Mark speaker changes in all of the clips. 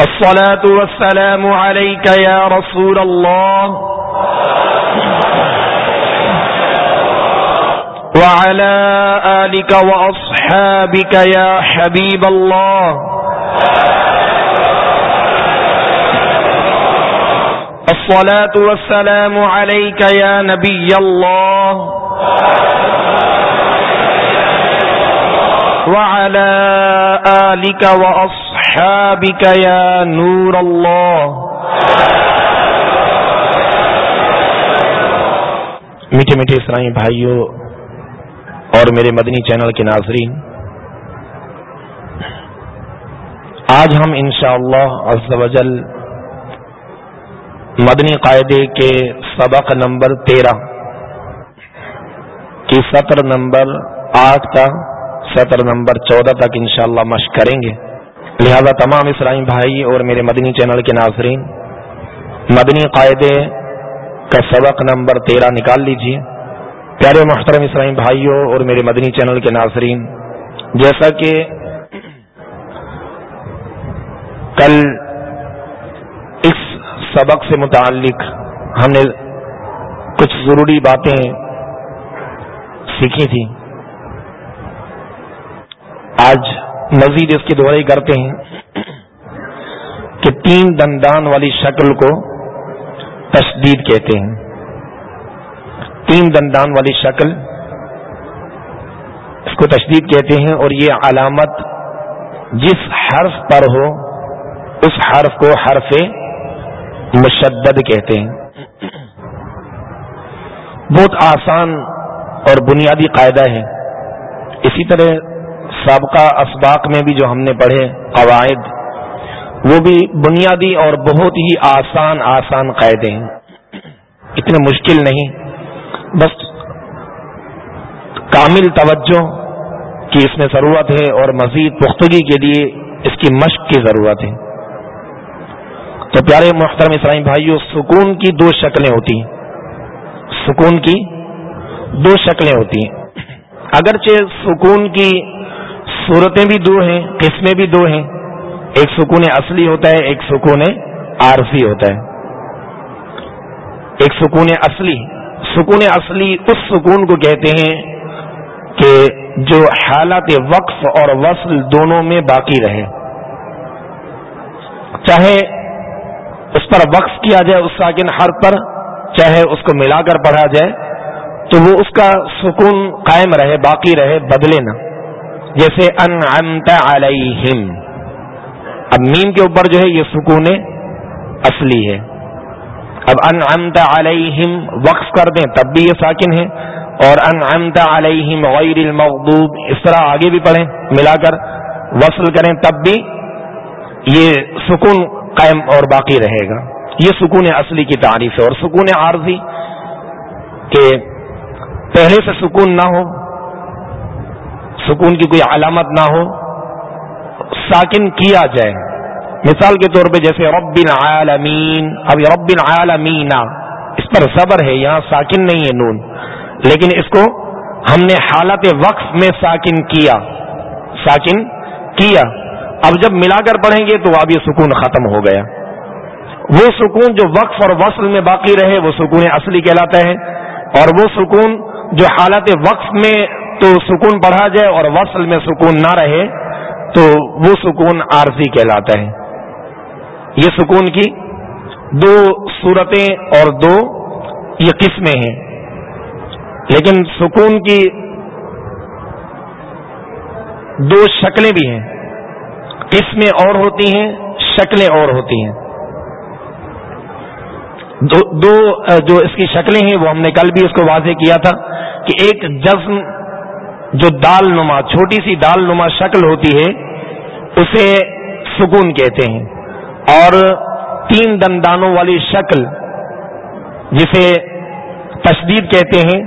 Speaker 1: الصلاة والسلام عليك يا رسول الله. وعلى آلك وأصحابك يا حبيب الله. الصلاة والسلام عليك يا نبي الله. وعلى آلك وأصحابك اصحابك یا نور اللہ میٹھے میٹھے اسرائی بھائیوں اور میرے مدنی چینل کے ناظرین، آج ہم انشاءاللہ اللہ مدنی قاعدے کے سبق نمبر تیرہ کی سطر نمبر آٹھ کا سطر نمبر چودہ تک انشاءاللہ مشق کریں گے۔ لہذا تمام اسرائیم بھائی اور میرے مدنی چینل کے ناظرین، مدنی قاعدے کا سبق نمبر تیرہ نکال لیجیے۔ پیارے محترم اسرائیم بھائیوں اور میرے مدنی چینل کے ناظرین، جیسا کہ کل اس سبق سے متعلق ہم نے کچھ ضروری باتیں سیکھی تھیں۔ آج مزید اس کی دہرائی کرتے ہیں کہ تین دندان والی شکل کو تشدید کہتے ہیں۔ تین دندان والی شکل اس کو تشدید کہتے ہیں اور یہ علامت جس حرف پر ہو، اس حرف کو حرف مشدد کہتے ہیں۔ بہت آسان اور بنیادی قاعدہ ہے۔ اسی طرح سابقہ اسباق میں بھی جو ہم نے پڑھے، قواعد، وہ بھی بنیادی اور بہت ہی آسان آسان قاعدے ہیں۔ اتنے مشکل نہیں۔ بس کامل توجہ کی اس میں ضرورت ہے اور مزید پختگی کے لیے اس کی مشق کی ضرورت ہے۔ تو پیارے محترم اسلامی بھائیوں سکون کی دو شکلیں ہوتی ہیں۔ سکون کی دو شکلیں ہوتی ہیں۔ اگرچہ سکون کی صورتیں بھی دو ہیں، قسمیں بھی دو ہیں۔ ایک سکون اصلی ہوتا ہے، ایک سکون عارفی ہوتا ہے۔ ایک سکون اصلی سکون اصلی اس سکون کو کہتے ہیں کہ جو حالات وقف اور وصل دونوں میں باقی رہے۔ چاہے اس پر وقف کیا جائے اس ساکن حرف پر، چاہے اس کو ملا کر پڑھا جائے، تو وہ اس کا سکون قائم رہے، باقی رہے، بدلے نہ۔ جیسے انعمت علیہم۔ اب میم کے اوپر جو ہے یہ سکون اصلی ہے۔ اب انعمت علیہم وقف کر دیں تب بھی یہ ساکن ہے۔ اور انعمت علیہم غیر المغضوب، اس طرح آگے بھی پڑھیں، ملا کر وصل کریں تب بھی یہ سکون قائم اور باقی رہے گا۔ یہ سکون اصلی کی تعریف ہے اور سکون عارضی کہ پہلے سے سکون نہ ہو سکون کی کوئی علامت نہ ہو، ساکن کیا جائے۔ مثال کے طور پہ جیسے رب العالمین اب رب العالمین، اس پر صبر ہے، یہاں ساکن نہیں ہے نون۔ لیکن اس کو ہم نے حالت وقف میں ساکن کیا۔ ساکن کیا۔ اب جب ملا کر پڑھیں گے تو اب یہ سکون ختم ہو گیا۔ وہ سکون جو وقف اور وصل میں باقی رہے، وہ سکون اصلی کہلاتا ہے۔ اور وہ سکون جو حالت وقف میں تو سکون بڑھا جائے اور وصل میں سکون نہ رہے تو وہ سکون عارضی کہلاتا ہے۔ یہ سکون کی دو صورتیں اور دو یہ قسمیں ہیں۔ لیکن سکون کی دو شکلیں بھی ہیں۔ قسمیں اور ہوتی ہیں، شکلیں اور ہوتی ہیں۔ دو دو، جو اس کی شکلیں ہیں، وہ ہم نے کل بھی اس کو واضح کیا تھا کہ ایک جزم جو دال نما، چھوٹی سی دال نما شکل ہوتی ہے، اسے سکون کہتے ہیں۔ اور تین دندانوں والی شکل، جسے تشدید کہتے ہیں،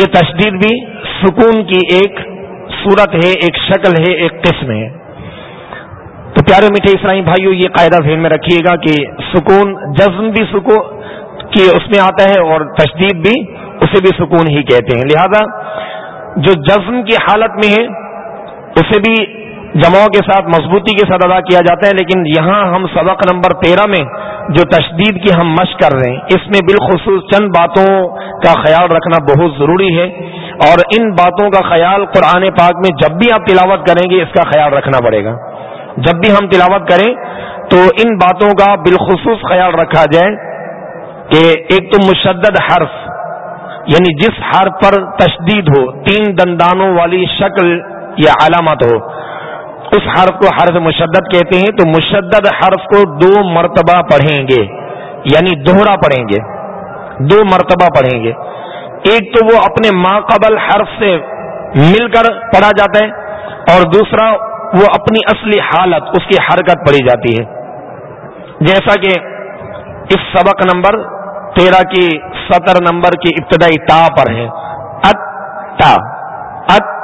Speaker 1: یہ تشدید بھی سکون کی ایک صورت ہے، ایک شکل ہے، ایک قسم ہے۔ تو پیارے میٹھے اسرائی بھائیو، یہ قاعدہ ذہن میں رکھیے گا کہ سکون جزم بھی سکون کی اس میں آتا ہے اور تشدید بھی اسے بھی سکون ہی کہتے ہیں۔ لہذا جو جزم کی حالت میں ہے اسے بھی جماؤں کے ساتھ، مضبوطی کے ساتھ ادا کیا جاتا ہے، لیکن یہاں ہم سبق نمبر تیرہ میں جو تشدید کی ہم مشق کر رہے ہیں، اس میں بالخصوص چند باتوں کا خیال رکھنا بہت ضروری ہے۔ اور ان باتوں کا خیال قرآن پاک میں جب بھی آپ تلاوت کریں گے، اس کا خیال رکھنا پڑے گا۔ جب بھی ہم تلاوت کریں، تو ان باتوں کا بالخصوص خیال رکھا جائے کہ ایک تو مشدد حرف یعنی جس حرف پر تشدید ہو، تین دندانوں والی شکل یا علامت ہو۔ اس حرف کو حرف مشدد کہتے ہیں، تو مشدد حرف کو دو مرتبہ پڑھیں گے۔ یعنی دوہرا پڑھیں گے۔ دو مرتبہ پڑھیں گے۔ ایک تو وہ اپنے ماں قبل حرف سے مل کر پڑھا جاتا ہے، اور دوسرا وہ اپنی اصلی حالت، اس کی حرکت پڑھی جاتی ہے۔ جیسا کہ اس سبق نمبر تیرہ کی ستر نمبر کی ابتدائی تا پر ہے۔ ات تا ات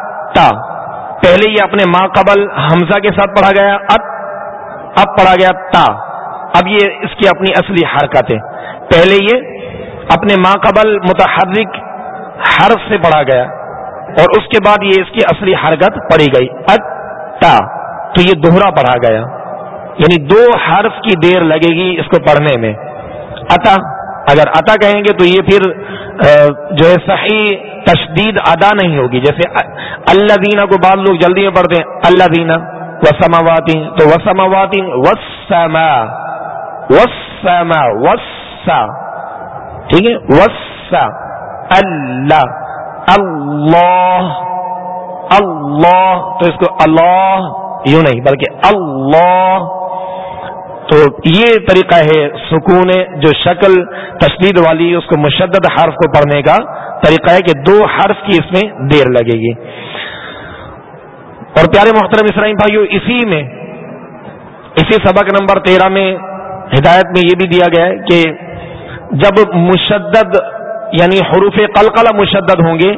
Speaker 1: پہلے یہ اپنے ماں قبل حمزہ کے ساتھ پڑھا گیا اب اب پڑھا گیا تا۔ اب یہ اس کی اپنی اصلی حرکت ہے پہلے یہ اپنے ماں قبل متحرک حرف سے پڑھا گیا اور اس کے بعد یہ اس کی اصلی حرکت پڑھی گئی۔ ات تا تو یہ دوہرا پڑھا گیا۔ یعنی دو حرف کی دیر لگے گی اس کو پڑھنے میں۔ اتا۔ اگر اتا کہیں گے تو یہ پھر جو ہے صحیح تشدید ادا نہیں ہوگی۔ جیسے اللہ دینا کو بعض لوگ جلدی میں پڑھتے ہیں اللہ دینا وسماواتی، تو وسماواتی وسما وسما وسا ٹھیک ہے؟ وسا اللہ اللہ اللہ، تو اس کو اللہ یوں نہیں، بلکہ اللہ۔ تو یہ طریقہ ہے سکون جو شکل تشدید والی اس کو مشدد حرف کو پڑھنے کا طریقہ ہے کہ دو حرف کی اس میں دیر لگے گی۔ اور پیارے محترم اسرائیم بھائیو، اسی میں، اسی سبق نمبر تیرہ میں ہدایت میں یہ بھی دیا گیا ہے کہ جب مشدد یعنی حروف قلقلہ مشدد ہوں گے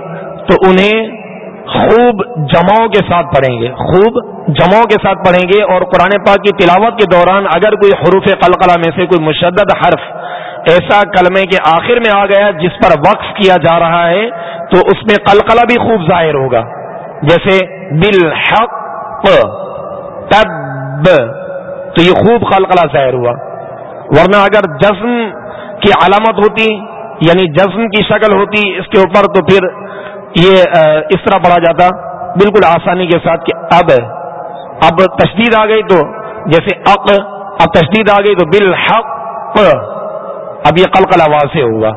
Speaker 1: تو انہیں خوب جماؤں کے ساتھ پڑھیں گے۔ خوب جماؤں کے ساتھ پڑھیں گے اور قرآن پاک کی تلاوت کے دوران اگر کوئی حروف قلقلہ میں سے کوئی مشدد حرف ایسا کلمے کے آخر میں آ گیا جس پر وقف کیا جا رہا ہے، تو اس میں قلقلہ بھی خوب ظاہر ہوگا۔ جیسے بالحق، تب، تو یہ خوب قلقلہ ظاہر ہوا۔ ورنہ اگر جزم کی علامت ہوتی یعنی جزم کی شکل ہوتی اس کے اوپر، تو پھر یہ اس طرح پڑھا جاتا بالکل آسانی کے ساتھ کہ اب اب تشدید آ گئی تو جیسے اق، اب تشدید آ گئی تو بالحق، اب یہ قلقل آواز سے ہوگا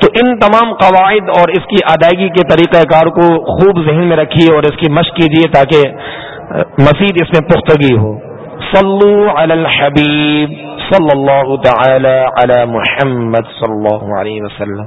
Speaker 1: تو ان تمام قواعد اور اس کی ادائیگی کے طریقہ کار کو خوب ذہن میں رکھیے اور اس کی مشق کیجیے تاکہ مزید اس میں پختگی ہو۔ صلو علی الحبیب، صلی اللہ تعالی علی محمد صلی اللہ علیہ وسلم۔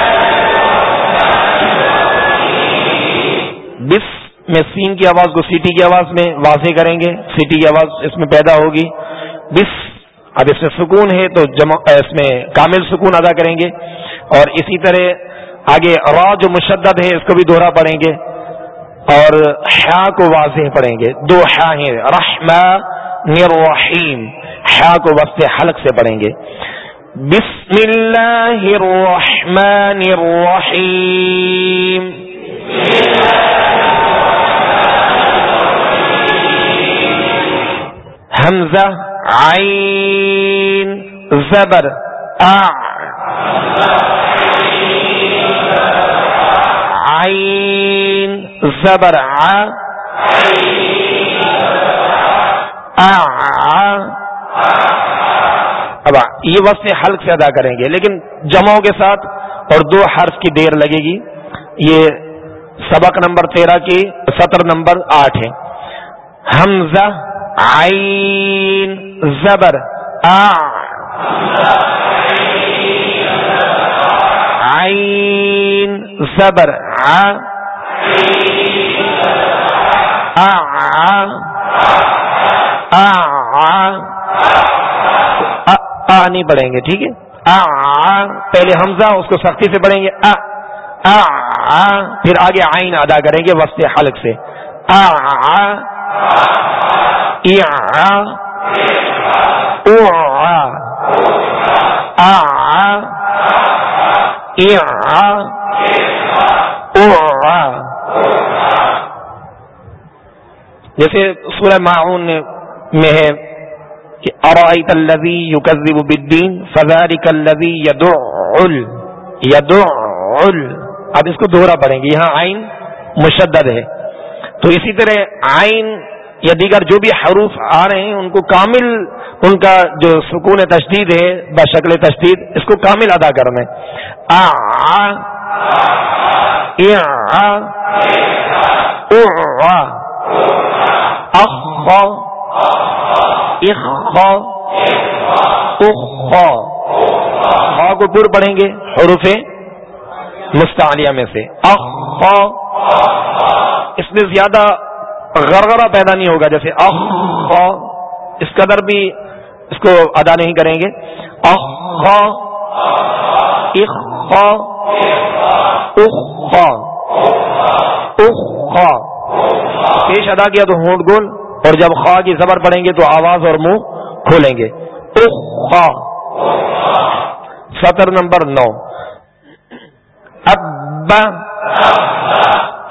Speaker 1: میں سین کی آواز کو سیٹی کی آواز میں واضح کریں گے، سیٹی کی آواز اس میں پیدا ہوگی۔ بس، اب اس میں سکون ہے تو جمع، اس میں کامل سکون ادا کریں گے۔ اور اسی طرح آگے را جو مشدد ہے، اس کو بھی دوہرا پڑھیں گے۔ اور حیا کو واضح پڑھیں گے۔ دو حیا ہیں رحم حیا کو وسط حلق سے پڑھیں گے۔ بسم اللہ الرحمن الرحیم۔ حمزہ، عین، زبر عین، زبر اب یہ وقت حلق سے ادا کریں گے، لیکن جمعوں کے ساتھ اور دو حرف کی دیر لگے گی۔ یہ سبق نمبر تیرہ کی سطر نمبر آٹھ ہے۔ حمزہ عین، زبر، آ۔ عین، زبر، آ۔ نہیں پڑھیں گے، ٹھیک ہے؟ پہلے حمزہ، اس کو سختی سے پڑھیں گے پھر آگے آئین ادا کریں گے، وسط حلق سے۔ آ۔ جیسے سورہ معاون میں ہے کہ ارائیت الذی یکذب بالدین فذلک الذی یدعل یدعل اب اس کو دوہرا پڑھیں گے، یہاں آئین مشدد ہے۔ تو اسی طرح آئین یا دیگر جو بھی حروف آ رہے ہیں، ان کو کامل ان کا جو سکون تشدید ہے بشکل تشدید، اس کو کامل ادا کرنا ہے آ کو پور پڑھیں گے حروف مستعلیہ میں سے۔ اخ اس میں زیادہ غرغرہ پیدا نہیں ہوگا، جیسے اس قدر بھی اس کو ادا نہیں کریں گے۔ اخ پیش ادا کیا تو ہونٹ گول، اور جب خواہ کی زبر پڑیں گے تو آواز اور منہ کھولیں گے۔ سطر نمبر نو۔ ابا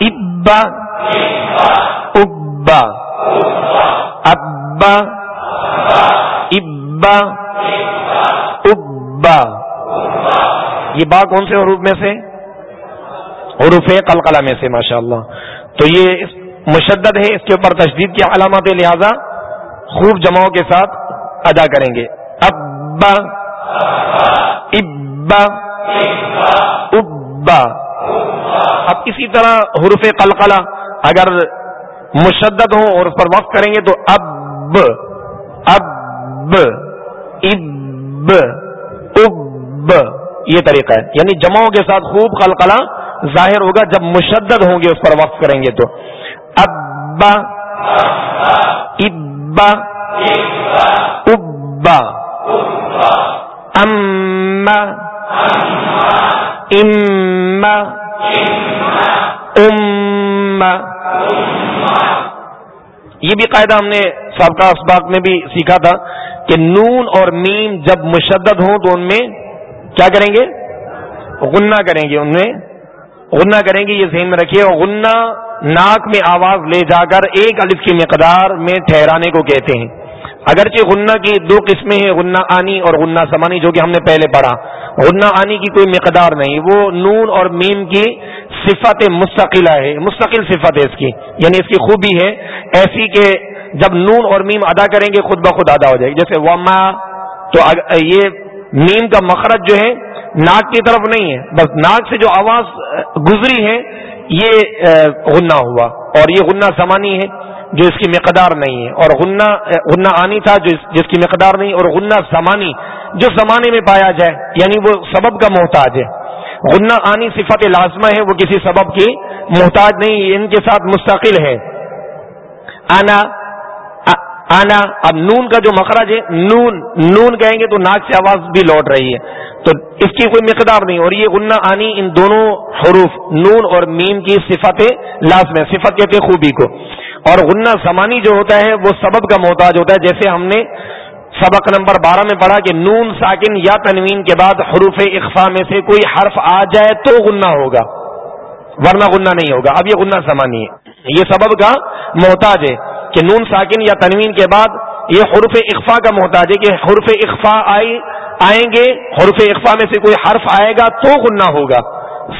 Speaker 1: ابا ابا ابا ابا ابا یہ با کون سے حروف میں سے؟ حروف قلقلہ میں سے ماشاء اللہ تو یہ مشدد ہے، اس کے اوپر تشدید کی علامات لہذا خوب جماؤں کے ساتھ ادا کریں گے۔ ابا ابا ابا اب اسی طرح حروف قلقلہ، اگر مشدد ہوں اور اس پر وقت کریں گے تو اب اب اب اب، یہ طریقہ ہے۔ یعنی جماؤں کے ساتھ خوب قلقلہ ظاہر ہوگا، جب مشدد ہوں گے اس پر وقت کریں گے تو۔ ابا ابا ابا اما اما اما یہ بھی قاعدہ ہم نے سابقہ اسباق میں بھی سیکھا تھا کہ نون اور میم جب مشدد ہوں تو ان میں کیا کریں گے؟ غنہ کریں گے ان میں۔ غنہ کریں گے، یہ ذہن میں رکھیے۔ اور غنہ ناک میں آواز لے جا کر ایک الف کی مقدار میں ٹھہرانے کو کہتے ہیں۔ اگرچہ غنہ کی دو قسمیں ہیں، غنہ آنی اور غنہ سمانی، جو کہ ہم نے پہلے پڑھا۔ غنہ آنی کی کوئی مقدار نہیں، وہ نون اور میم کی صفت مستقلہ ہے، مستقل صفت ہے اس کی۔ یعنی اس کی خوبی ہے، ایسی کہ جب نون اور میم ادا کریں گے، خود بخود ادا ہو جائے گی۔ جیسے وما، تو یہ میم کا مخرج جو ہے، ناک کی طرف نہیں ہے، بس ناک سے جو آواز گزری ہے، یہ غنہ ہوا۔ اور یہ غنہ سمانی ہے۔ جو اس کی مقدار نہیں ہے اور غنہ غنہ آنی تھا جو جس کی مقدار نہیں، اور غنہ سمانی جو زمانے میں پایا جائے یعنی وہ سبب کا محتاج ہے۔ غنہ آنی صفت لازمہ ہے، وہ کسی سبب کی محتاج نہیں ان کے ساتھ مستقل ہے۔ آنا آنا، اب نون کا جو مخرج ہے، نون نون کہیں گے تو ناک سے آواز بھی لوٹ رہی ہے۔ تو اس کی کوئی مقدار نہیں، اور یہ غنہ آنی ان دونوں حروف، نون اور میم کی صفت لازم ہے، صفت کہتے خوبی کو۔ اور غنہ زمانی جو ہوتا ہے وہ سبب کا محتاج ہوتا ہے، جیسے ہم نے سبق نمبر بارہ میں پڑھا کہ نون ساکن یا تنوین کے بعد حروف اقفا میں سے کوئی حرف آ جائے تو غنہ ہوگا، ورنہ غنہ نہیں ہوگا۔ اب یہ غنہ زمانی ہے۔ یہ سبب کا محتاج ہے کہ نون ساکن یا تنوین کے بعد یہ حرف اقفا کا محتاج ہے کہ حرف اقفا آئی، آئیں گے حرف اقفا میں سے کوئی حرف آئے گا تو غنہ ہوگا۔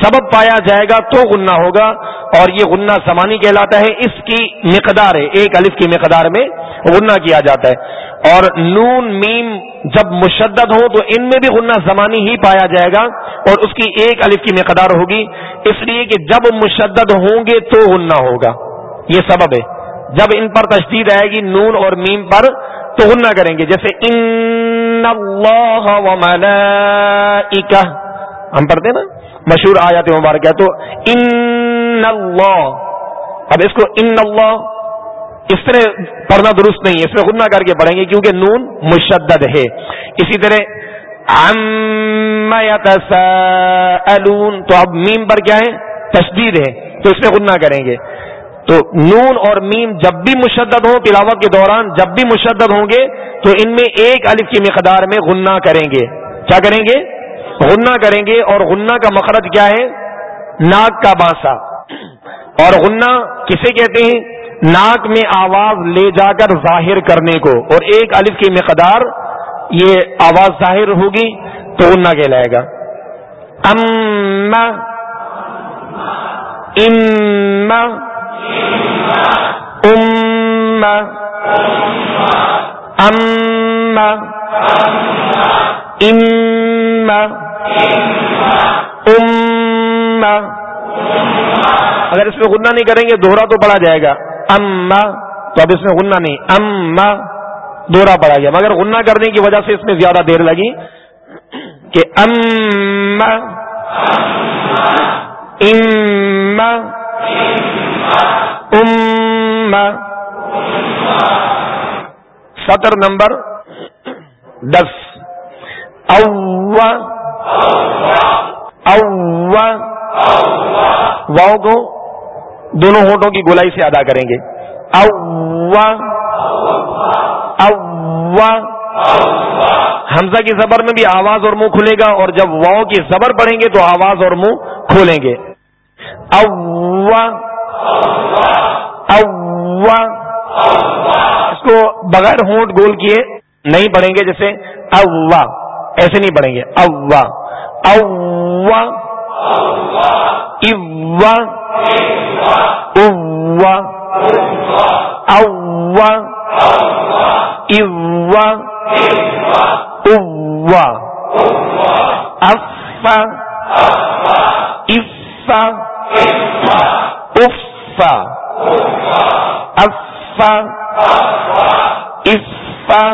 Speaker 1: سبب پایا جائے گا تو غنہ ہوگا اور یہ غنہ سمانی کہلاتا ہے، اس کی مقدار ہے، ایک الف کی مقدار میں غنہ کیا جاتا ہے۔ اور نون، میم جب مشدد ہو تو ان میں بھی غنہ زمانی ہی پایا جائے گا اور اس کی ایک الف کی مقدار ہوگی۔ اس لیے کہ جب مشدد ہوں گے تو غنہ ہوگا۔ یہ سبب ہے۔ جب ان پر تشدید آئے گی نون اور میم پر تو غنہ کریں گے۔ جیسے ان اللہ و ہم پڑھتے ہیں نا؟ مشہور آ جاتے تو ان اللہ اب اس کو ان اللہ اس طرح پڑھنا درست نہیں ہے، اس میں غنہ کر کے پڑھیں گے کیونکہ نون مشدد ہے۔ اسی طرح تو اب میم پر کیا ہے؟ تشدید ہے، تو اس میں غنہ کریں گے۔ تو نون اور میم جب بھی مشدد ہوں، تلاوت کے دوران جب بھی مشدد ہوں گے، تو ان میں ایک الف کی مقدار میں غنہ کریں گے۔ کیا کریں گے؟ غنہ کریں گے اور غنہ کا مخرج کیا ہے؟ ناک کا بانسا۔ اور غنہ کسے کہتے ہیں؟ ناک میں آواز لے جا کر ظاہر کرنے کو۔ اور ایک الف کی مقدار یہ آواز ظاہر ہوگی تو غنہ کہلائے گا۔ ام ام ام ام ام ام اگر اس میں غنہ نہیں کریں گے، دوہرا تو پڑا جائے گا۔ ام تو اب اس میں غنہ نہیں۔ ام دوہرا پڑا گیا۔ مگر غنہ کرنے کی وجہ سے اس میں زیادہ دیر لگی کہ ام ام ام سطر نمبر دس۔ او واؤ کو دونوں ہونٹوں کی گولائی سے ادا کریں گے۔ او حمزہ کی زبر میں بھی آواز اور منہ کھلے گا اور جب واؤ کی زبر پڑھیں گے تو آواز اور منہ کھولیں گے۔ او اس کو بغیر ہونٹ گول کیے نہیں پڑھیں گے جیسے اوا ایسے نہیں پڑھیں گے۔ اوا۔ اوا۔ اوا۔ اوا۔ اوا۔ اوا۔ اوا۔ افا۔ افا۔ افا۔ افا۔ افا۔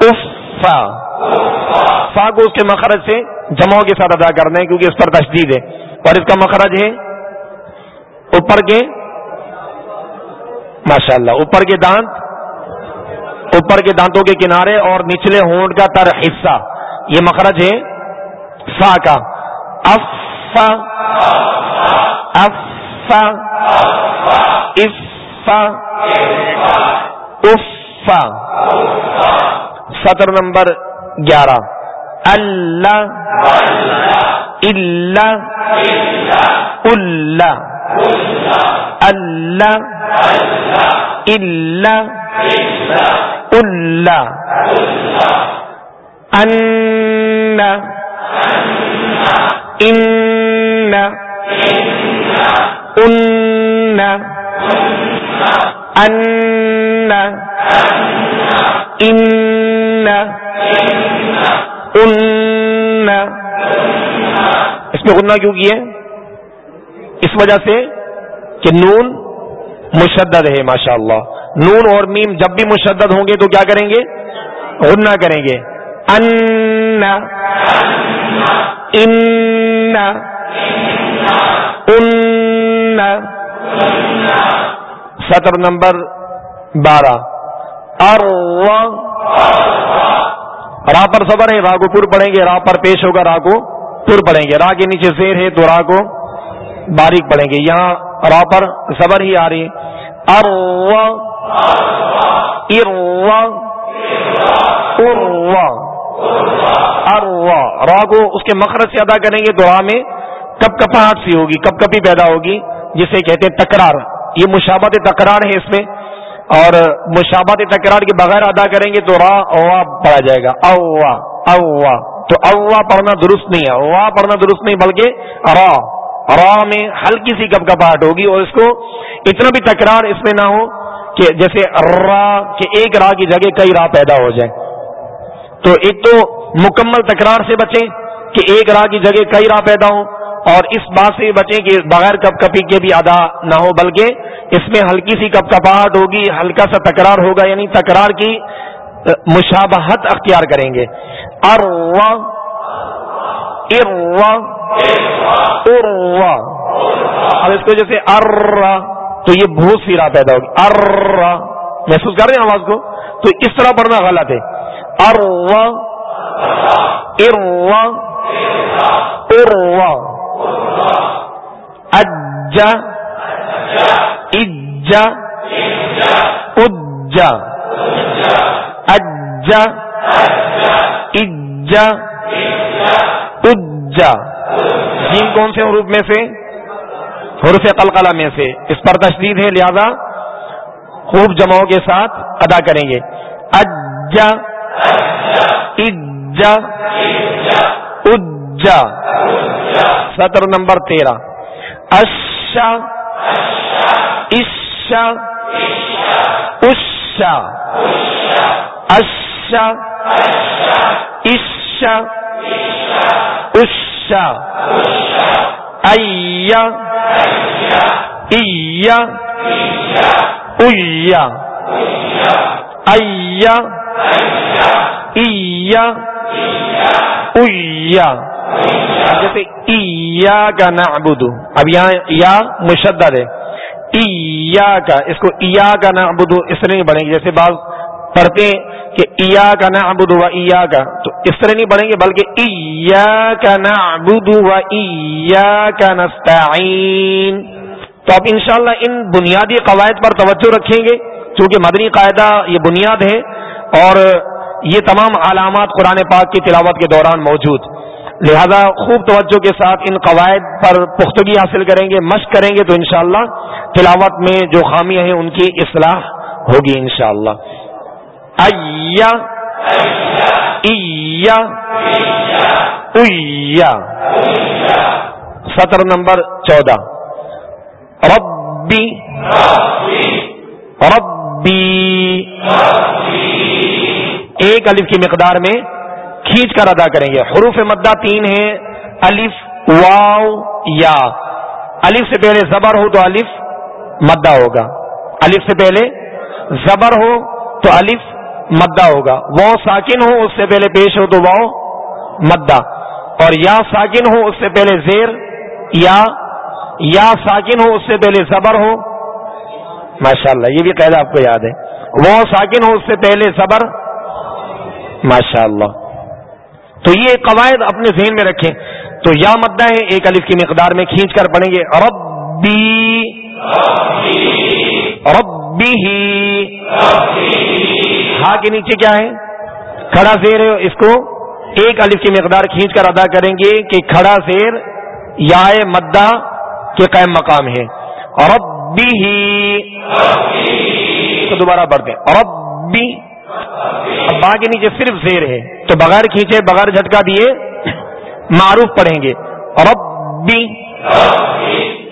Speaker 1: افا۔ فا۔ کو اس کے مخرج سے جماؤ کے ساتھ ادا کرنا ہے کیونکہ اس پر تشدید ہے۔ اور اس کا مخرج ہے اوپر کے۔ ماشاء اللہ اوپر کے دانت۔ اوپر کے دانتوں کے کنارے اور نچلے ہونٹ کا تر حصہ۔ یہ مخرج ہے فا کا۔ افا۔ افا۔ افا۔ افا۔ سطر نمبر گیارہ۔ اللہ اللہ اللہ اللہ اللہ اللہ ان ان ان ان ان اس میں غنہ کیوں کیے؟ اس وجہ سے کہ نون مشدد ہے ماشاء اللہ نون اور میم جب بھی مشدد ہوں گے تو کیا کریں گے؟ غنہ کریں گے۔ ان۔ ان۔ ان سطر نمبر بارہ۔ اور راہ پر صبر ہے، راہ کو پور پڑیں گے، راہ پر پیش ہوگا، راہ کو پور پڑیں گے۔ راہ کے نیچے زیر ہے تو راہ کو باریک پڑیں گے۔ یہاں راہ پر صبر ہی آ رہی راہ کو اس کے مخرج سے ادا کریں گے تو راہ میں کپ کپاہٹ سی ہوگی، کپ کپی پیدا ہوگی، جسے کہتے ہیں تکرار۔ یہ مشابت تکرار ہے اس میں۔ اور مشابت تکرار کے بغیر ادا کریں گے تو را اوا پڑھا جائے گا اوا اوا تو اوا پڑھنا درست نہیں ہے اوا پڑھنا درست نہیں، بلکہ را را میں ہلکی سی کپ کپاہٹ ہوگی اور اس کو اتنا بھی تکرار اس میں نہ ہو کہ جیسے را کہ ایک راہ کی جگہ کئی راہ پیدا ہو جائے تو ایک تو مکمل تکرار سے بچیں کہ ایک راہ کی جگہ کئی راہ پیدا ہوں اور اس بات سے بچیں کہ بغیر کپ کپی کے بھی ادا نہ ہو، بلکہ اس میں ہلکی سی کپ کپاہٹ ہوگی، ہلکا سا تکرار ہوگا یعنی تکرار کی مشابہت اختیار کریں گے۔ ار اب اس کو جیسے ار تو یہ بہت سی راہ پیدا ہوگی۔ ار محسوس کر رہے ہیں آواز کو؟ تو اس طرح پڑھنا غلط ہے۔ ار اجا اجا اجا اجا اجا اجا جیم کون سے حروف میں سے حروف قلقلہ میں سے اس پر تشدید ہے، لہذا خوب جماؤں کے ساتھ ادا کریں گے۔ اجا اجا اجا سطر نمبر تیرہ۔ اشا اشا اشا اشا اشا اشا ایا ایا ایا ایا جیسے ایا کا نعبد اب یہاں یا مشدد ہے ایا کا اس کو ایا کا نعبد اس طرح نہیں بڑھیں گے جیسے بعض پڑھتے ہیں کہ ایا کا نعبد و ایا کا تو اس طرح نہیں بڑھیں گے بلکہ ایا کا نعبد و ایا کا نستعین تو اب انشاءاللہ ان بنیادی قواعد پر توجہ رکھیں گے کیونکہ مدنی قاعدہ یہ بنیاد ہے اور یہ تمام علامات قرآن پاک کی تلاوت کے دوران موجود لہذا خوب توجہ کے ساتھ ان قواعد پر پختگی حاصل کریں گے، مشق کریں گے تو انشاءاللہ تلاوت میں جو خامیاں ہیں ان کی اصلاح ہوگی انشاءاللہ۔ شاء اللہ سطر نمبر چودہ۔ ربی ربی۔ ایک الف کی مقدار میں کھینچ کر ادا کریں گے۔ حروف مدہ تین ہیں۔ الف واؤ یا۔ الف سے پہلے زبر ہو تو الف مدہ ہوگا۔ الف سے پہلے زبر ہو تو الف مدہ ہوگا۔ وہ ساکن ہو اس سے پہلے پیش ہو تو وہ مدہ۔ اور یا ساکن ہو اس سے پہلے زیر، یا۔ یا ساکن ہو اس سے پہلے زبر ہو۔ ماشاء اللہ یہ بھی قید آپ کو یاد ہے۔ وہ ساکن ہو اس سے پہلے صبر ماشاء اللہ تو یہ قواعد اپنے ذہن میں رکھیں۔ تو یا مدہ ہے، ایک الف کی مقدار میں کھینچ کر پڑھیں گے۔ ربی ربی ہی ہا کے نیچے کیا ہے؟ کھڑا زیر ہے۔ اس کو ایک الف کی مقدار کھینچ کر ادا کریں گے کہ کھڑا زیر یا مدہ کے قائم مقام ہے۔ ربی ہی تو دوبارہ پڑھتے ربی اب با کے نیچے صرف زیر ہے۔ تو بغیر کھینچے، بغیر جھٹکا دیے معروف پڑھیں گے۔ ربی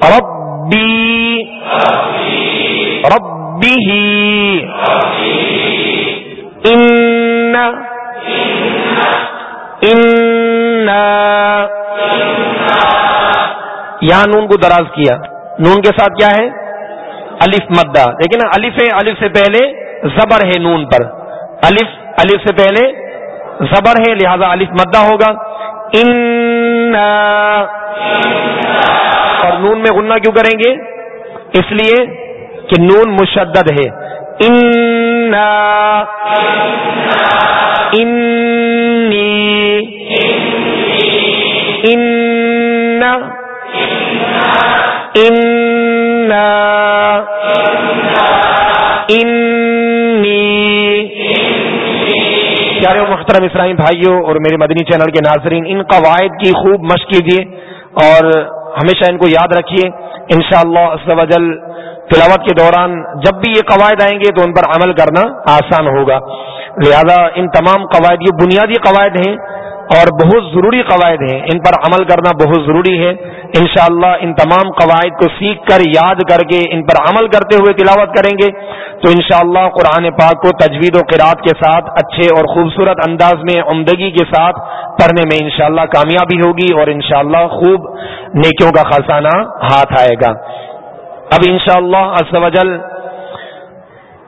Speaker 1: ربی ربی ان یہاں نون کو دراز کیا۔ نون کے ساتھ کیا ہے؟ الف مدہ۔ لیکن الف ہے، الف سے پہلے زبر ہے نون پر۔ الف الف سے پہلے زبر ہے، لہذا الف مدہ ہوگا۔ ان اور نون میں غنہ کیوں کریں گے؟ اس لیے کہ نون مشدد ہے۔ ان پیارے محترم اسلامی بھائیوں اور میرے مدنی چینل کے ناظرین، ان قواعد کی خوب مشق کیجیے اور ہمیشہ ان کو یاد رکھیے، انشاءاللہ شاء اللہ تلاوت کے دوران جب بھی یہ قواعد آئیں گے تو ان پر عمل کرنا آسان ہوگا۔ لہذا ان تمام قواعد، یہ بنیادی قواعد ہیں اور بہت ضروری قواعد ہیں۔ ان پر عمل کرنا بہت ضروری ہے۔ انشاءاللہ ان تمام قواعد کو سیکھ کر، یاد کر کے ان پر عمل کرتے ہوئے تلاوت کریں گے۔ تو انشاءاللہ قرآن پاک کو تجوید و قرآت کے ساتھ، اچھے اور خوبصورت انداز میں، عمدگی کے ساتھ پڑھنے میں انشاءاللہ کامیابی ہوگی اور انشاءاللہ خوب نیکیوں کا خزانہ ہاتھ آئے گا۔ اب انشاءاللہ شاء اللہ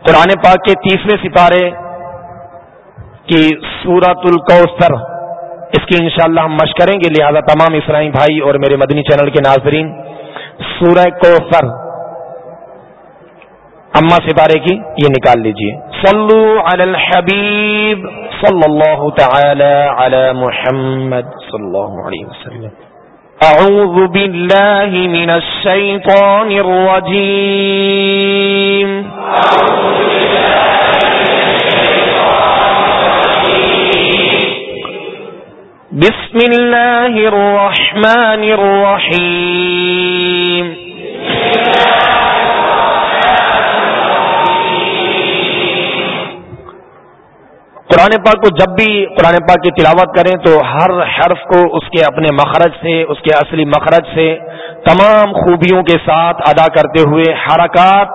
Speaker 1: قرآن پاک کے تیسرے سپارے کی سورت الکوثر اس کی انشاءاللہ ہم مشق کریں گے۔ لہذا تمام اسرائی بھائی اور میرے مدنی چینل کے ناظرین، سورہ کوثر اما سپارے کی یہ نکال لیجیے۔ صلو علی الحبیب صلی اللہ تعالی علی محمد صلی اللہ علیہ وسلم۔ اعوذ باللہ من الشیطان الرجیم۔ اعوذ باللہ بسم الله الرحمن الرحيم. قرآن پاک کو جب بھی قرآن پاک کی تلاوت کریں تو ہر حرف کو اس کے اپنے مخرج سے، اس کے اصلی مخرج سے تمام خوبیوں کے ساتھ ادا کرتے ہوئے حرکات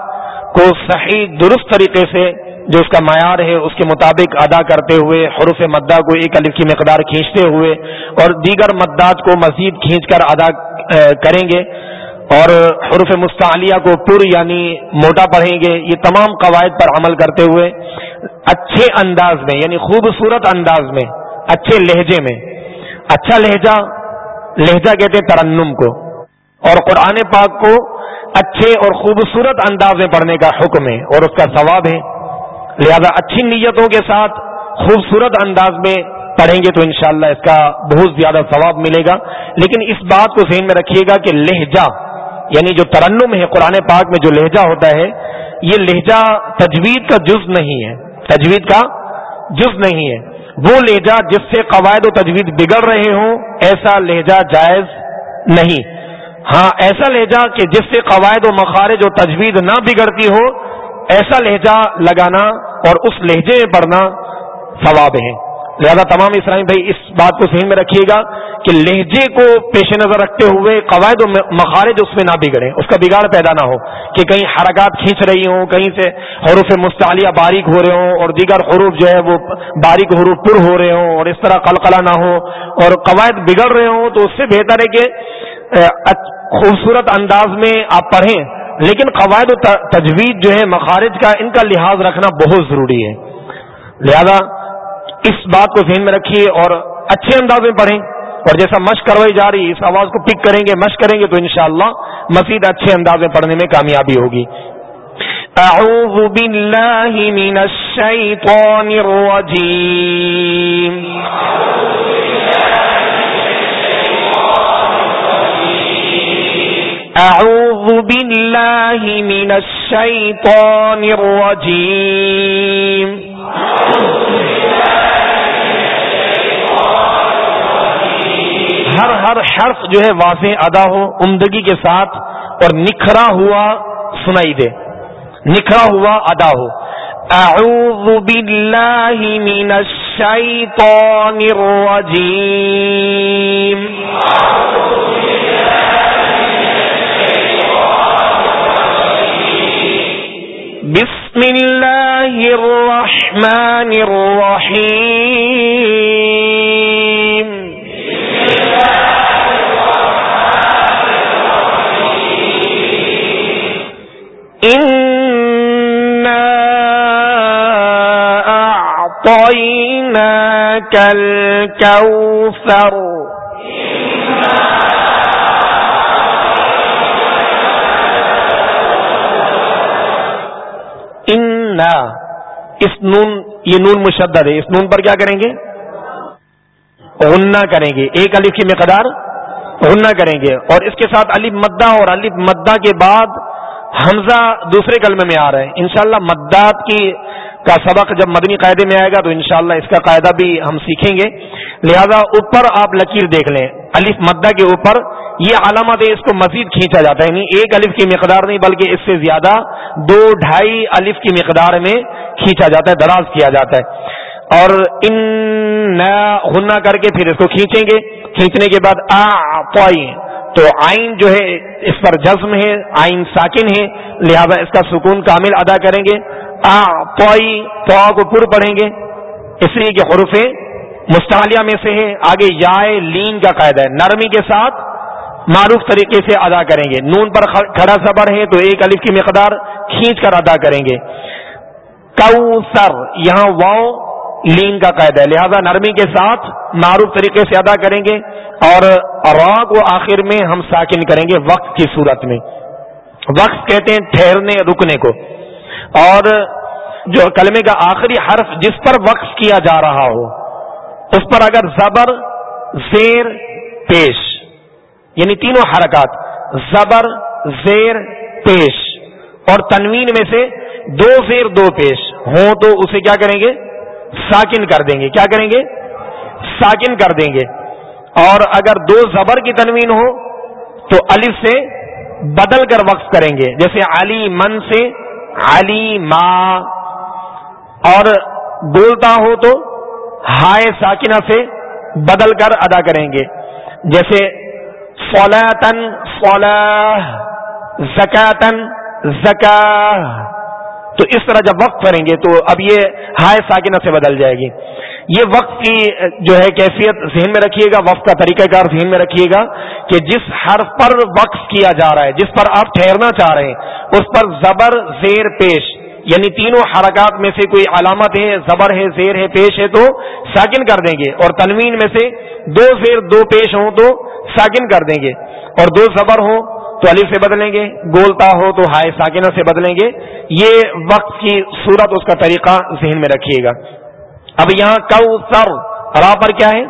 Speaker 1: کو صحیح، درست طریقے سے جو اس کا معیار ہے، اس کے مطابق ادا کرتے ہوئے، حروف مدہ کو ایک الف کی مقدار کھینچتے ہوئے اور دیگر مدات کو مزید کھینچ کر ادا کریں گے اور حروف مستعلیہ کو پر یعنی موٹا پڑھیں گے۔ یہ تمام قواعد پر عمل کرتے ہوئے اچھے انداز میں یعنی خوبصورت انداز میں، اچھے لہجے میں اچھا لہجہ لہجہ کہتے ہیں ترنم کو۔ اور قرآن پاک کو اچھے اور خوبصورت انداز میں پڑھنے کا حکم ہے اور اس کا ثواب ہے۔ لہذا اچھی نیتوں کے ساتھ خوبصورت انداز میں پڑھیں گے تو انشاءاللہ اس کا بہت زیادہ ثواب ملے گا۔ لیکن اس بات کو ذہن میں رکھیے گا کہ لہجہ یعنی جو ترنم ہے قرآن پاک میں جو لہجہ ہوتا ہے، یہ لہجہ تجوید کا جز نہیں ہے۔ تجوید کا جز نہیں ہے۔ وہ لہجہ جس سے قواعد و تجوید بگڑ رہے ہوں، ایسا لہجہ جائز نہیں۔ ہاں ایسا لہجہ کہ جس سے قواعد و مخارج و تجوید نہ بگڑتی ہو ایسا لہجہ لگانا اور اس لہجے میں پڑھنا ثواب ہے۔ لہذا تمام اسرائیل بھائی، اس بات کو ذہن میں رکھیے گا کہ لہجے کو پیش نظر رکھتے ہوئے قواعد و مخارج اس میں نہ بگڑے اس کا بگاڑ پیدا نہ ہو کہ کہیں حرکات کھینچ رہی ہوں، کہیں سے حروف مستعلیہ باریک ہو رہے ہوں اور دیگر حروف جو ہے وہ باریک حروف پر ہو رہے ہوں اور اس طرح قلقلہ نہ ہو اور قواعد بگڑ رہے ہوں تو اس سے بہتر ہے کہ خوبصورت انداز میں آپ پڑھیں۔ لیکن قواعد و تجوید جو ہے مخارج کا، ان کا لحاظ رکھنا بہت ضروری ہے۔ لہذا، اس بات کو ذہن میں رکھیے اور اچھے انداز میں پڑھیں۔ اور جیسا مشق کروائی جا رہی ہے، اس آواز کو پک کریں گے، مشق کریں گے، تو انشاءاللہ مزید اچھے انداز میں پڑھنے میں کامیابی ہوگی۔ اعوذ باللہ من الشیطان الرجیم۔ أعوذ بالله من الشيطان الرجيم. ہر ہر حرف جو ہے واضح ادا ہو عمدگی کے ساتھ اور نکھرا ہوا سنائی دے۔ نکھرا ہوا ادا ہو۔ اعوذ باللہ من الشیطان الرجیم بسم الله الرحمن الرحيم إنا أعطيناك الكوثر اس نون، یہ نون مشدد ہے، اس نون پر کیا کریں گے؟ غنہ کریں گے، ایک الف کی مقدار غنہ کریں گے، اور اس کے ساتھ الف مدہ اور الف مدہ کے بعد حمزہ دوسرے کلمے میں آ رہا ہے۔ انشاءاللہ مدات کی کا سبق جب مدنی قاعدے میں آئے گا تو انشاءاللہ اس کا قاعدہ بھی ہم سیکھیں گے۔ لہذا اوپر آپ لکیر دیکھ لیں، الف مدہ کے اوپر یہ علامت ہے اس کو مزید کھینچا جاتا ہے۔ یعنی ایک الف کی مقدار نہیں، بلکہ اس سے زیادہ دو ڈھائی الف کی مقدار میں کھینچا جاتا ہے، دراز کیا جاتا ہے۔ اور ان ہننا کر کے پھر اس کو کھینچیں گے۔ کھینچنے کے بعد آ تو آئین جو ہے، اس پر جزم ہے، آئین ساکن ہے۔ لہذا اس کا سکون کامل ادا کریں گے۔ آ پوئی کو پر پڑھیں گے۔ اس لیے کہ حروف مستعلیہ میں سے ہے آگے یا لین کا قاعدہ ہے۔ نرمی کے ساتھ معروف طریقے سے ادا کریں گے۔ نون پر کھڑا صبر ہے تو ایک الف کی مقدار کھینچ کر ادا کریں گے۔ یہاں واؤ لین کا قاعدہ ہے۔ لہذا نرمی کے ساتھ معروف طریقے سے ادا کریں گے اور را کو آخر میں ہم ساکن کریں گے وقت کی صورت میں۔ وقت کہتے ہیں ٹھہرنے، رکنے کو۔ اور جو کلمے کا آخری حرف جس پر وقف کیا جا رہا ہو، اس پر اگر زبر، زیر، پیش یعنی تینوں حرکات، زبر، زیر، پیش۔ اور تنوین میں سے دو زیر، دو پیش۔ ہوں تو اسے کیا کریں گے؟ ساکن کر دیں گے۔ کیا کریں گے؟ ساکن کر دیں گے۔ اور اگر دو زبر کی تنوین ہو تو الف سے بدل کر وقف کریں گے۔ جیسے علی من سے علی ماں اور بولتا ہو تو ہائے ساکنہ سے بدل کر ادا کریں گے۔ جیسے فولاتن فولا زکاتن زکا تو اس طرح جب وقت کریں گے تو اب یہ ہائے ساکنہ سے بدل جائے گی۔ یہ وقت کی جو ہے کیفیت ذہن میں رکھیے گا، وقت کا طریقہ کار ذہن میں رکھیے گا کہ جس حرف پر وقف کیا جا رہا ہے، جس پر آپ ٹھہرنا چاہ رہے ہیں، اس پر زبر زیر پیش۔ یعنی تینوں حرکات میں سے کوئی علامت ہے، زبر ہے، زیر ہے، پیش ہے تو ساکن کر دیں گے۔ اور تنوین میں سے دو زیر، دو پیش ہوں تو ساکن کر دیں گے۔ اور دو زبر ہوں تو علی سے بدلیں گے، گولتا ہو تو ہائے ساکنہ سے بدلیں گے۔ یہ وقت کی صورت، اس کا طریقہ ذہن میں رکھیے گا۔ اب یہاں کو سر را پر کیا ہے؟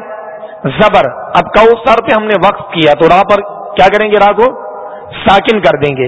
Speaker 1: زبر۔ اب کو سر پہ ہم نے وقت کیا تو را پر کیا کریں گے؟ را کو ساکن کر دیں گے۔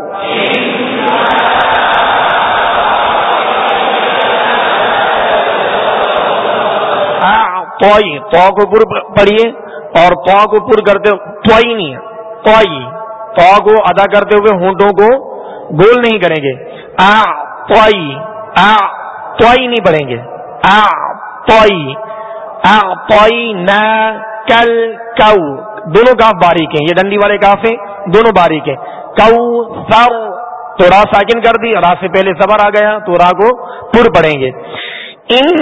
Speaker 1: توئی تو کو پر پڑھیے اور پو کو پر کرتے توئی نہیں توئی تو کو ادا کرتے ہوئے ہونٹوں کو گول نہیں کریں گے۔ آ توئی آ توئی نہیں پڑھیں گے۔ آ توئی آ توئی نہ کل کو دونوں کاف باریک ہیں۔ یہ ڈنڈی والے کاف ہیں۔ دونوں باریک ہیں۔ کو سر۔ تو را ساکن کر دی۔ را سے پہلے سبر آ گیا۔ تو را کو پور پڑیں گے۔ ان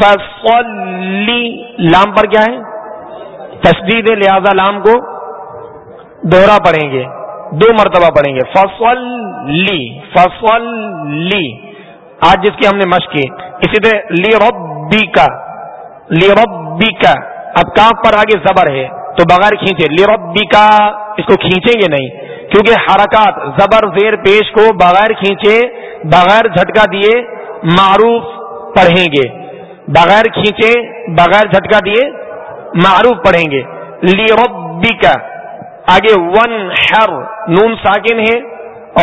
Speaker 1: فصلی لام پر کیا ہے؟ تشدید لہذا لام کو دوہرا پڑھیں گے، دو مرتبہ پڑھیں گے۔ فصل لی فصل لی آج جس کی ہم نے مشق کی۔ اسی طرح لی ربی کا لی ربی کا اب کاف پر آگے زبر ہے، تو بغیر کھینچے۔ لی کا اس کو کھینچیں گے نہیں، کیونکہ حرکات، زبر، زیر پیش کو بغیر کھینچے، بغیر جھٹکا دیے معروف پڑھیں گے۔ بغیر کھینچے، بغیر جھٹکا دیے معروف پڑھیں گے۔ لی کا آگے ون ہر نون ساکن ہے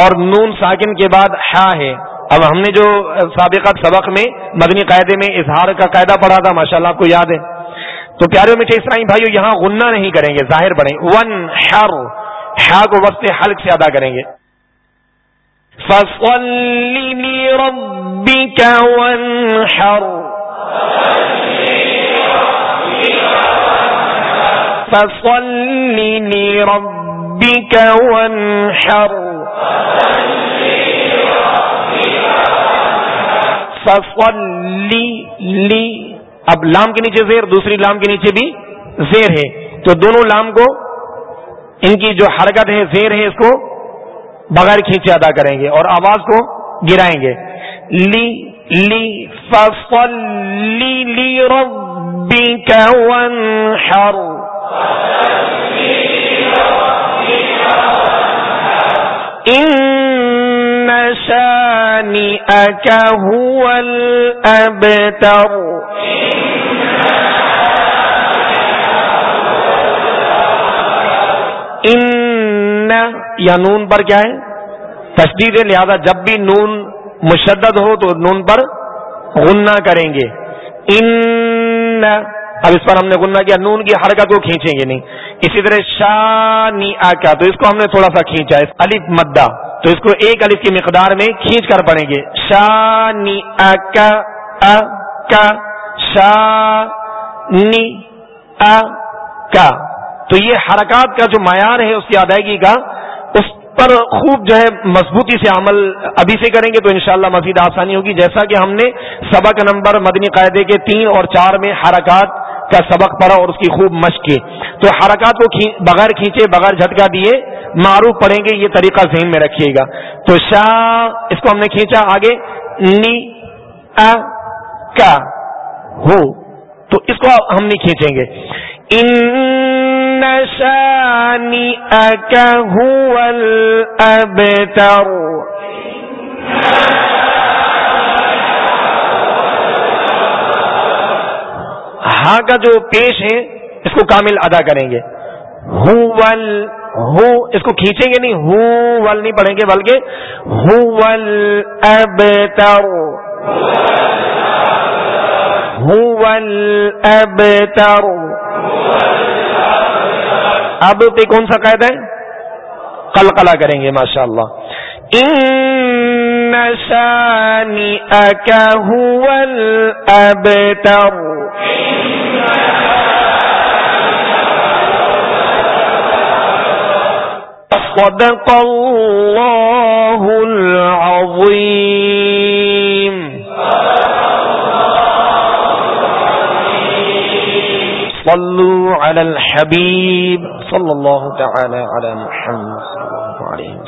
Speaker 1: اور نون ساکن کے بعد ہا ہے۔ اب ہم نے جو سابقہ سبق میں، مدنی قاعدے میں اظہار کا قاعدہ پڑھا تھا، ماشاءاللہ آپ کو یاد ہے۔ تو پیارے میٹھے اسرائی بھائیو، یہاں غنہ نہیں کریں گے، ظاہر بنے۔ ون ہر ہا کو وقت حلق سے ادا کریں گے۔ لی اب لام کے نیچے زیر، دوسری لام کے نیچے بھی زیر ہے۔ تو دونوں لام کو، ان کی جو حرکت ہے، زیر ہے، اس کو بغیر کھینچے ادا کریں گے اور آواز کو گرائیں گے۔ لی لی فصل لی لی ربک وانحر. ان شانئک هو الابتر ان یا نون پر کیا ہے؟ تشدید لہذا جب بھی نون مشدد ہو تو نون پر غنہ کریں گے۔ ان اب اس پر ہم نے غنہ کیا، نون کی حرکت کو کھینچیں گے نہیں۔ اسی طرح شانی آکا، تو اس کو ہم نے تھوڑا سا کھینچا الف مدہ۔ تو اس کو ایک الف کی مقدار میں کھینچ کر پڑھیں گے۔ شانی آکا شانی کا تو یہ حرکات کا جو معیار ہے، اس کی ادائیگی کا پر خوب جو ہے مضبوطی سے عمل ابھی سے کریں گے تو انشاءاللہ مزید آسانی ہوگی۔ جیسا کہ ہم نے سبق نمبر مدنی قاعدے کے تین اور چار میں حرکات کا سبق پڑھا اور اس کی خوب مشق کی۔ تو حرکات کو بغیر کھینچے، بغیر جھٹکا دیے معروف پڑھیں گے، یہ طریقہ ذہن میں رکھیے گا۔ تو شاہ اس کو ہم نے کھینچا آگے۔ نی کا ہو۔ تو اس کو ہم نہیں کھینچیں گے۔ ان شانی الابتر ہاں کا جو پیش ہے، اس کو کامل ادا کریں گے۔ ہو ول، ہو، اس کو کھینچیں گے نہیں، ہو ول نہیں پڑھیں گے، بلکہ ہو ول اب اب اب پہ کون سا قید ہے؟ قلقلہ کریں گے ماشاء اللہ نشانی اب تر صدق الله العظيم۔ صلوا على الحبيب صلى الله تعالى على محمد صلى الله عليه وسلم.